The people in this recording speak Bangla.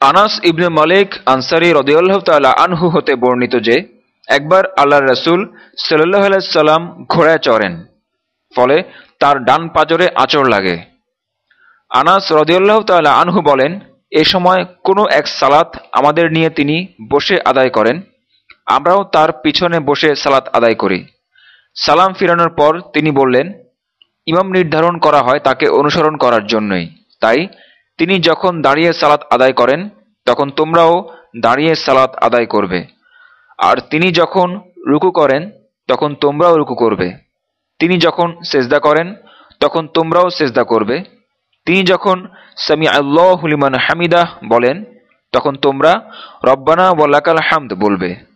আনাস ইবনে মালিক আনসারি রদিউল্লাহ তাল্লাহ আনহু হতে বর্ণিত যে, একবার আল্লাহ রসুল সাল্লাহ সাল্লাম ঘোড়ায় চড়েন, ফলে তার ডান পাজরে আচর লাগে। আনাস রদিউল্লাহ তাল্লাহ আনহু বলেন, এ সময় কোনো এক সালাত আমাদের নিয়ে তিনি বসে আদায় করেন, আমরাও তার পিছনে বসে সালাত আদায় করি। সালাম ফিরানোর পর তিনি বললেন, ইমাম নির্ধারণ করা হয় তাকে অনুসরণ করার জন্যই, তাই তিনি যখন দাঁড়িয়ে সালাত আদায় করেন, তখন তোমরাও দাঁড়িয়ে সালাত আদায় করবে। আর তিনি যখন রুকু করেন, তখন তোমরাও রুকু করবে। তিনি যখন সেজদা করেন, তখন তোমরাও সেজদা করবে। তিনি যখন সামি আল্লাহ হুলিমান হামিদাহ বলেন, তখন তোমরা রব্বানা ওয়াল্লাকাল হামদ বলবে।